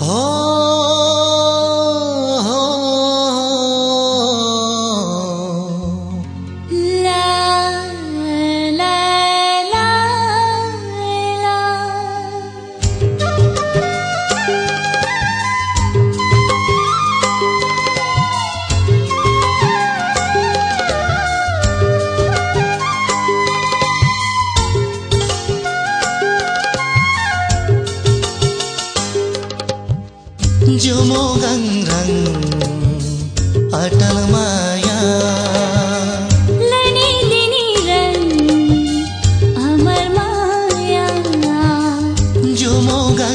Oh. जुमो गङ्गङ Atal माया लनी दिनी run अमर माया। जुमो गङ्गङ अटल माया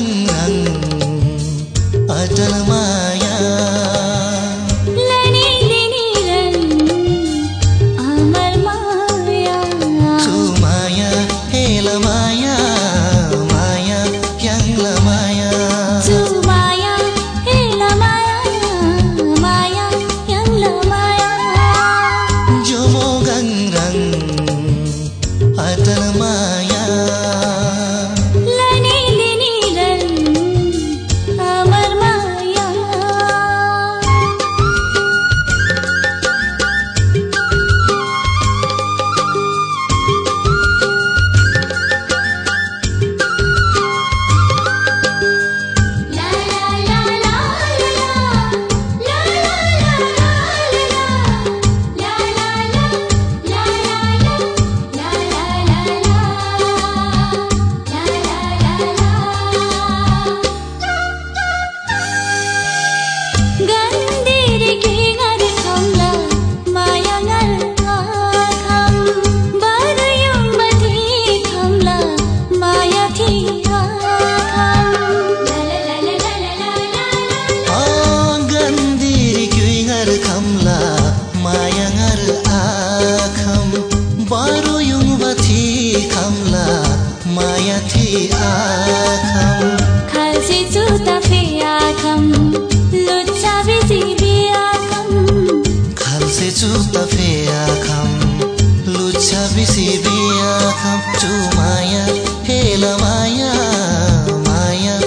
ख लुच्छा भि सिधी आलसी लुच्छा भि सिधी आखम चुमाया फेला माया माया